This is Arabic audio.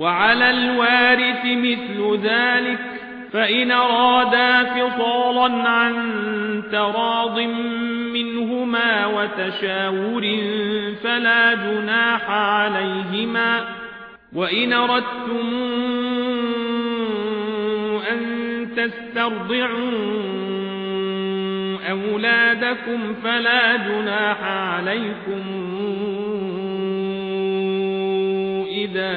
وعلى الوارث مثل ذلك فإن أرادا فصالا عن تراض منهما وتشاور فلا جناح عليهما. وإن أردتم أن تسترضعوا أولادكم فلا جناح عليكم.